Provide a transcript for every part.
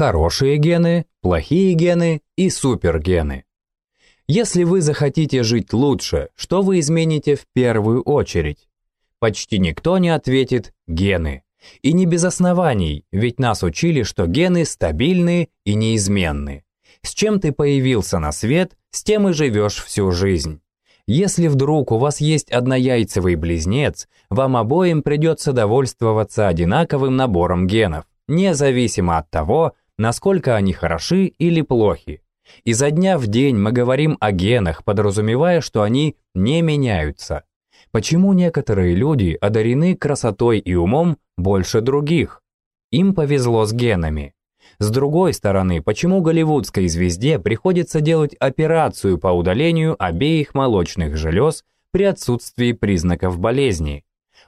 хорошие гены, плохие гены и супергены. Если вы захотите жить лучше, что вы измените в первую очередь? Почти никто не ответит «гены». И не без оснований, ведь нас учили, что гены стабильны и неизменны. С чем ты появился на свет, с тем и живешь всю жизнь. Если вдруг у вас есть однояйцевый близнец, вам обоим придется довольствоваться одинаковым набором генов, независимо от того, насколько они хороши или плохи. Изо дня в день мы говорим о генах, подразумевая, что они не меняются. Почему некоторые люди одарены красотой и умом больше других? Им повезло с генами. С другой стороны, почему голливудской звезде приходится делать операцию по удалению обеих молочных желез при отсутствии признаков болезни?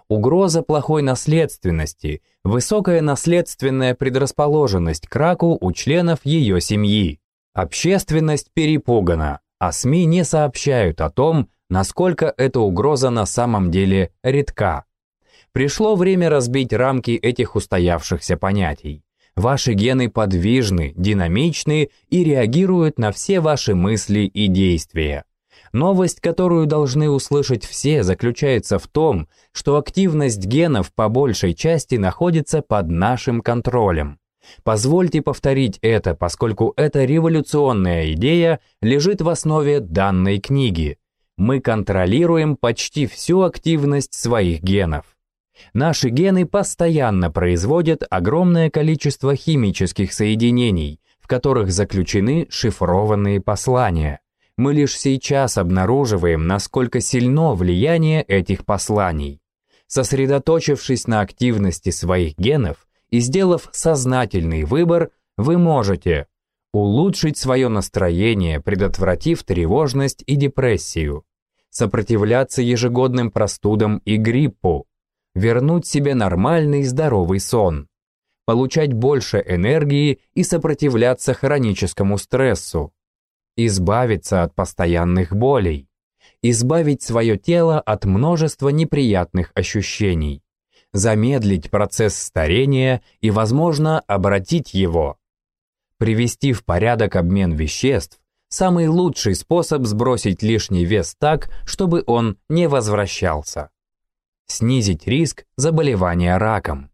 Угроза плохой наследственности, высокая наследственная предрасположенность к раку у членов ее семьи. Общественность перепугана, а СМИ не сообщают о том, насколько эта угроза на самом деле редка. Пришло время разбить рамки этих устоявшихся понятий. Ваши гены подвижны, динамичны и реагируют на все ваши мысли и действия. Новость, которую должны услышать все, заключается в том, что активность генов по большей части находится под нашим контролем. Позвольте повторить это, поскольку эта революционная идея лежит в основе данной книги. Мы контролируем почти всю активность своих генов. Наши гены постоянно производят огромное количество химических соединений, в которых заключены шифрованные послания. Мы лишь сейчас обнаруживаем, насколько сильно влияние этих посланий. Сосредоточившись на активности своих генов и сделав сознательный выбор, вы можете улучшить свое настроение, предотвратив тревожность и депрессию, сопротивляться ежегодным простудам и гриппу, вернуть себе нормальный здоровый сон, получать больше энергии и сопротивляться хроническому стрессу, избавиться от постоянных болей, избавить свое тело от множества неприятных ощущений, замедлить процесс старения и, возможно, обратить его, привести в порядок обмен веществ, самый лучший способ сбросить лишний вес так, чтобы он не возвращался снизить риск заболевания раком.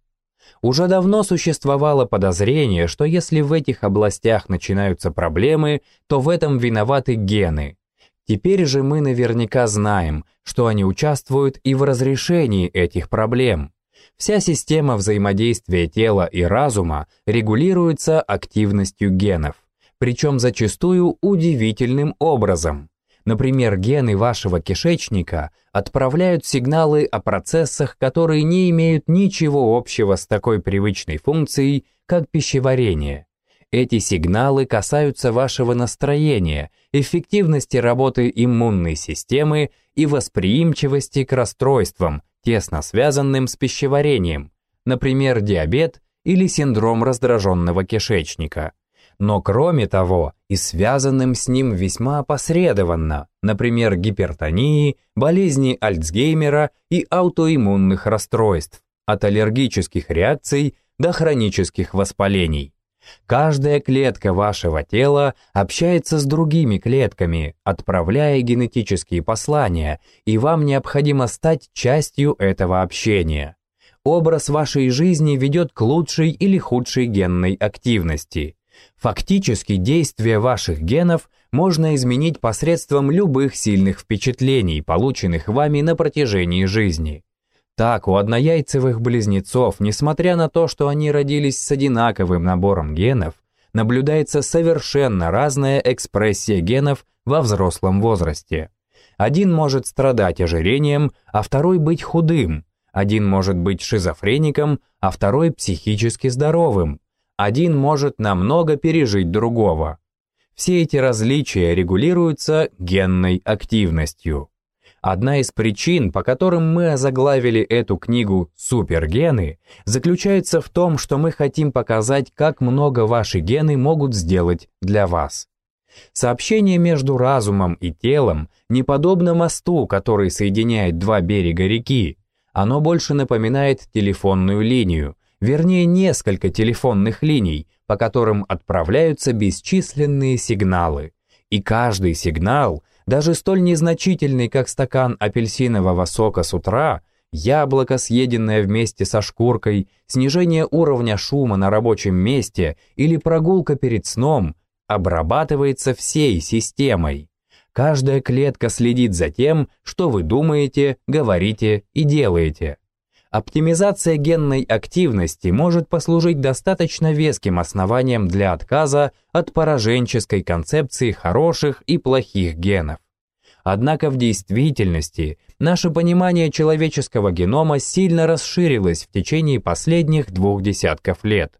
Уже давно существовало подозрение, что если в этих областях начинаются проблемы, то в этом виноваты гены. Теперь же мы наверняка знаем, что они участвуют и в разрешении этих проблем. Вся система взаимодействия тела и разума регулируется активностью генов, причем зачастую удивительным образом. Например, гены вашего кишечника отправляют сигналы о процессах, которые не имеют ничего общего с такой привычной функцией, как пищеварение. Эти сигналы касаются вашего настроения, эффективности работы иммунной системы и восприимчивости к расстройствам, тесно связанным с пищеварением, например, диабет или синдром раздраженного кишечника но кроме того и связанным с ним весьма опосредованно, например, гипертонии, болезни Альцгеймера и аутоиммунных расстройств, от аллергических реакций до хронических воспалений. Каждая клетка вашего тела общается с другими клетками, отправляя генетические послания, и вам необходимо стать частью этого общения. Образ вашей жизни ведет к лучшей или худшей генной активности. Фактически действие ваших генов можно изменить посредством любых сильных впечатлений, полученных вами на протяжении жизни. Так, у однояйцевых близнецов, несмотря на то, что они родились с одинаковым набором генов, наблюдается совершенно разная экспрессия генов во взрослом возрасте. Один может страдать ожирением, а второй быть худым. Один может быть шизофреником, а второй психически здоровым. Один может намного пережить другого. Все эти различия регулируются генной активностью. Одна из причин, по которым мы озаглавили эту книгу «Супергены», заключается в том, что мы хотим показать, как много ваши гены могут сделать для вас. Сообщение между разумом и телом не подобно мосту, который соединяет два берега реки. Оно больше напоминает телефонную линию, вернее несколько телефонных линий, по которым отправляются бесчисленные сигналы. И каждый сигнал, даже столь незначительный, как стакан апельсинового сока с утра, яблоко, съеденное вместе со шкуркой, снижение уровня шума на рабочем месте или прогулка перед сном, обрабатывается всей системой. Каждая клетка следит за тем, что вы думаете, говорите и делаете. Оптимизация генной активности может послужить достаточно веским основанием для отказа от пораженческой концепции хороших и плохих генов. Однако в действительности наше понимание человеческого генома сильно расширилось в течение последних двух десятков лет.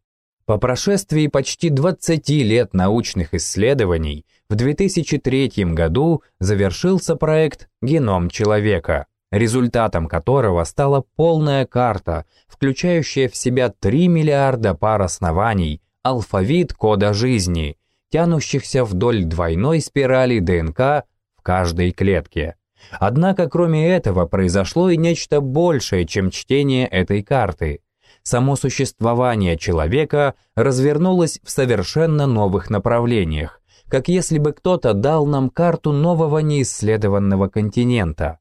По прошествии почти 20 лет научных исследований в 2003 году завершился проект «Геном человека», результатом которого стала полная карта, включающая в себя 3 миллиарда пар оснований, алфавит кода жизни, тянущихся вдоль двойной спирали ДНК в каждой клетке. Однако кроме этого произошло и нечто большее, чем чтение этой карты – само существование человека развернулось в совершенно новых направлениях, как если бы кто-то дал нам карту нового неисследованного континента.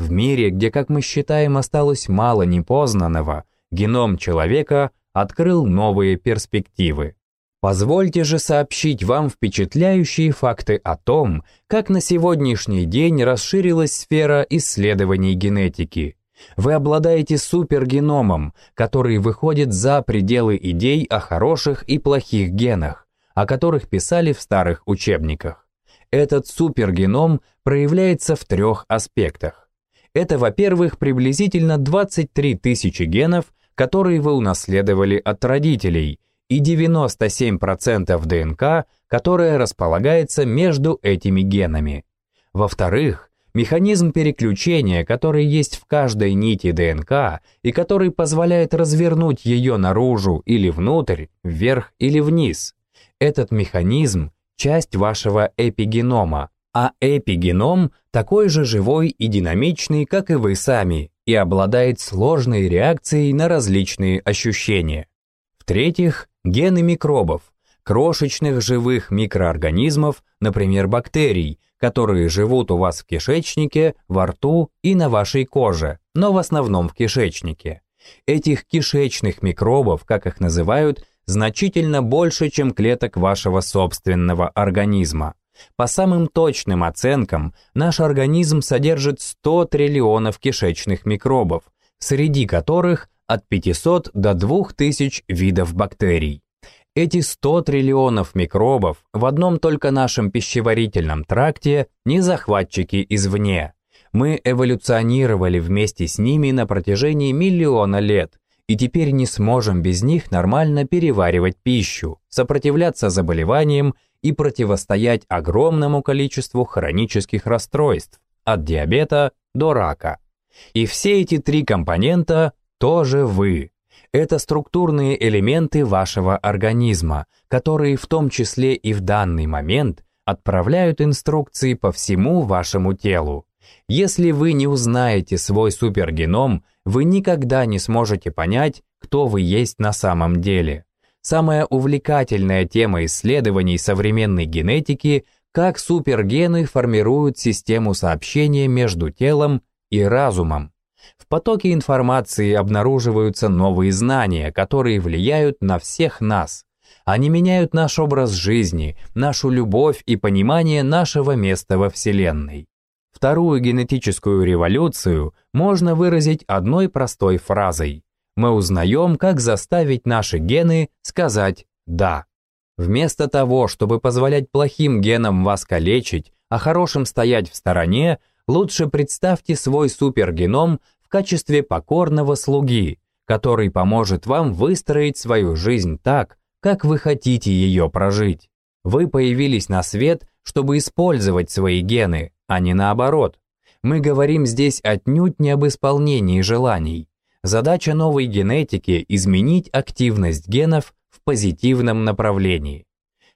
В мире, где, как мы считаем, осталось мало непознанного, геном человека открыл новые перспективы. Позвольте же сообщить вам впечатляющие факты о том, как на сегодняшний день расширилась сфера исследований генетики – вы обладаете супергеномом, который выходит за пределы идей о хороших и плохих генах, о которых писали в старых учебниках. Этот супергеном проявляется в трех аспектах. Это, во-первых, приблизительно 23 тысячи генов, которые вы унаследовали от родителей, и 97% ДНК, которая располагается между этими генами. Во-вторых, Механизм переключения, который есть в каждой нити ДНК и который позволяет развернуть ее наружу или внутрь, вверх или вниз. Этот механизм – часть вашего эпигенома, а эпигеном такой же живой и динамичный, как и вы сами, и обладает сложной реакцией на различные ощущения. В-третьих, гены микробов, крошечных живых микроорганизмов, например, бактерий, которые живут у вас в кишечнике, во рту и на вашей коже, но в основном в кишечнике. Этих кишечных микробов, как их называют, значительно больше, чем клеток вашего собственного организма. По самым точным оценкам, наш организм содержит 100 триллионов кишечных микробов, среди которых от 500 до 2000 видов бактерий. Эти 100 триллионов микробов в одном только нашем пищеварительном тракте не захватчики извне. Мы эволюционировали вместе с ними на протяжении миллиона лет, и теперь не сможем без них нормально переваривать пищу, сопротивляться заболеваниям и противостоять огромному количеству хронических расстройств, от диабета до рака. И все эти три компонента тоже вы, это структурные элементы вашего организма, которые в том числе и в данный момент отправляют инструкции по всему вашему телу. Если вы не узнаете свой супергеном, вы никогда не сможете понять, кто вы есть на самом деле. Самая увлекательная тема исследований современной генетики – как супергены формируют систему сообщения между телом и разумом. В потоке информации обнаруживаются новые знания, которые влияют на всех нас. Они меняют наш образ жизни, нашу любовь и понимание нашего места во Вселенной. Вторую генетическую революцию можно выразить одной простой фразой. Мы узнаем, как заставить наши гены сказать «да». Вместо того, чтобы позволять плохим генам вас калечить, а хорошим стоять в стороне, лучше представьте свой супергеном в качестве покорного слуги, который поможет вам выстроить свою жизнь так, как вы хотите ее прожить. Вы появились на свет, чтобы использовать свои гены, а не наоборот. Мы говорим здесь отнюдь не об исполнении желаний. Задача новой генетики – изменить активность генов в позитивном направлении.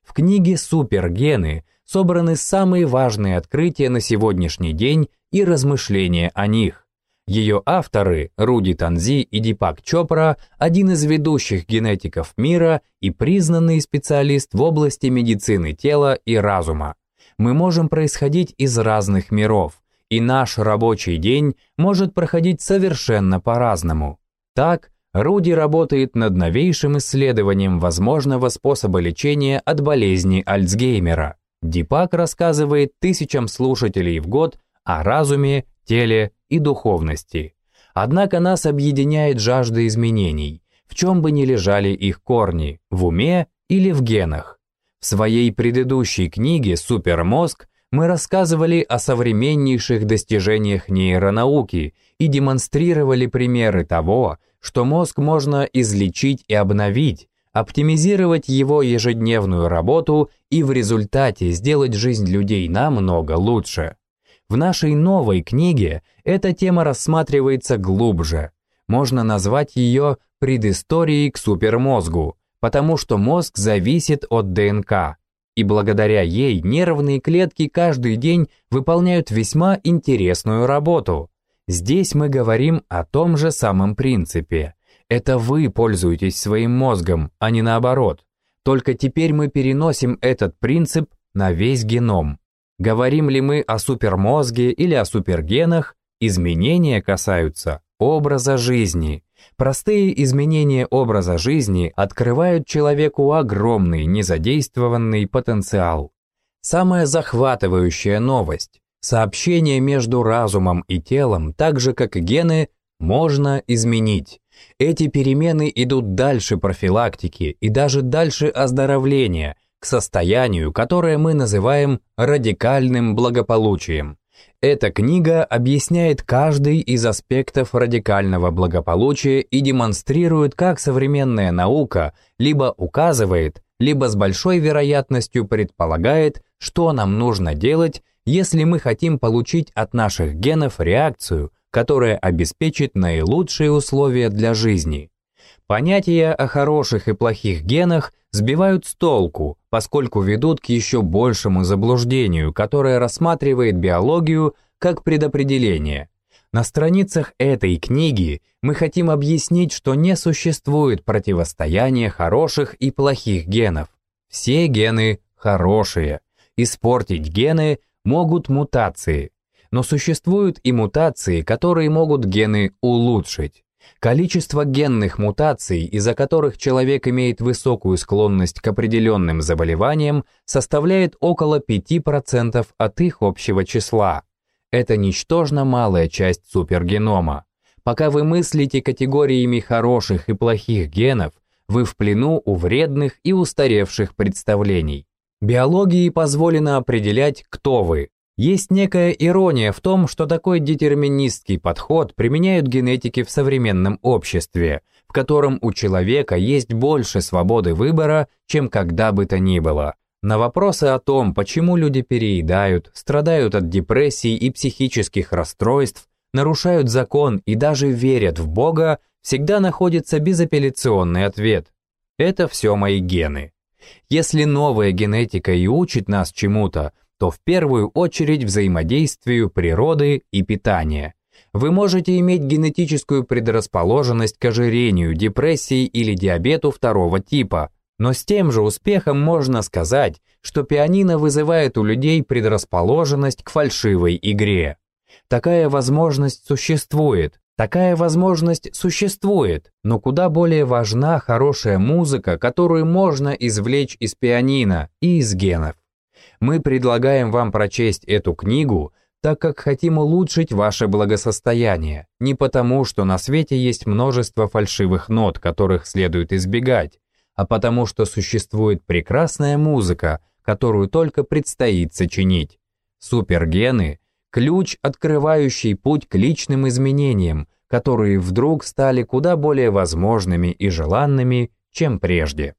В книге «Супергены» собраны самые важные открытия на сегодняшний день и размышления о них. Ее авторы, Руди Танзи и Дипак Чопра, один из ведущих генетиков мира и признанный специалист в области медицины тела и разума. Мы можем происходить из разных миров, и наш рабочий день может проходить совершенно по-разному. Так, Руди работает над новейшим исследованием возможного способа лечения от болезни Альцгеймера. Дипак рассказывает тысячам слушателей в год о разуме, теле и духовности. Однако нас объединяет жажда изменений, в чем бы ни лежали их корни, в уме или в генах. В своей предыдущей книге «Супермозг» мы рассказывали о современнейших достижениях нейронауки и демонстрировали примеры того, что мозг можно излечить и обновить, оптимизировать его ежедневную работу и в результате сделать жизнь людей намного лучше. В нашей новой книге эта тема рассматривается глубже. Можно назвать ее предысторией к супермозгу, потому что мозг зависит от ДНК, и благодаря ей нервные клетки каждый день выполняют весьма интересную работу. Здесь мы говорим о том же самом принципе. Это вы пользуетесь своим мозгом, а не наоборот. Только теперь мы переносим этот принцип на весь геном. Говорим ли мы о супермозге или о супергенах, изменения касаются образа жизни. Простые изменения образа жизни открывают человеку огромный незадействованный потенциал. Самая захватывающая новость – сообщение между разумом и телом, так же как гены, можно изменить. Эти перемены идут дальше профилактики и даже дальше оздоровления, к состоянию, которое мы называем радикальным благополучием. Эта книга объясняет каждый из аспектов радикального благополучия и демонстрирует, как современная наука либо указывает, либо с большой вероятностью предполагает, что нам нужно делать, если мы хотим получить от наших генов реакцию, которая обеспечит наилучшие условия для жизни. Понятия о хороших и плохих генах сбивают с толку, поскольку ведут к еще большему заблуждению, которое рассматривает биологию как предопределение. На страницах этой книги мы хотим объяснить, что не существует противостояния хороших и плохих генов. Все гены хорошие. Испортить гены могут мутации. Но существуют и мутации, которые могут гены улучшить. Количество генных мутаций, из-за которых человек имеет высокую склонность к определенным заболеваниям, составляет около 5% от их общего числа. Это ничтожно малая часть супергенома. Пока вы мыслите категориями хороших и плохих генов, вы в плену у вредных и устаревших представлений. Биологии позволено определять, кто вы, есть некая ирония в том, что такой детерминистский подход применяют генетики в современном обществе, в котором у человека есть больше свободы выбора, чем когда бы то ни было. На вопросы о том, почему люди переедают, страдают от депрессий и психических расстройств, нарушают закон и даже верят в Бога, всегда находится безапелляционный ответ. Это все мои гены. Если новая генетика и учит нас чему-то, то в первую очередь взаимодействию природы и питания. Вы можете иметь генетическую предрасположенность к ожирению, депрессии или диабету второго типа, но с тем же успехом можно сказать, что пианино вызывает у людей предрасположенность к фальшивой игре. Такая возможность существует, Такая возможность существует, но куда более важна хорошая музыка, которую можно извлечь из пианино и из генов. Мы предлагаем вам прочесть эту книгу, так как хотим улучшить ваше благосостояние, не потому, что на свете есть множество фальшивых нот, которых следует избегать, а потому что существует прекрасная музыка, которую только предстоит сочинить. Супергены – ключ, открывающий путь к личным изменениям, которые вдруг стали куда более возможными и желанными, чем прежде.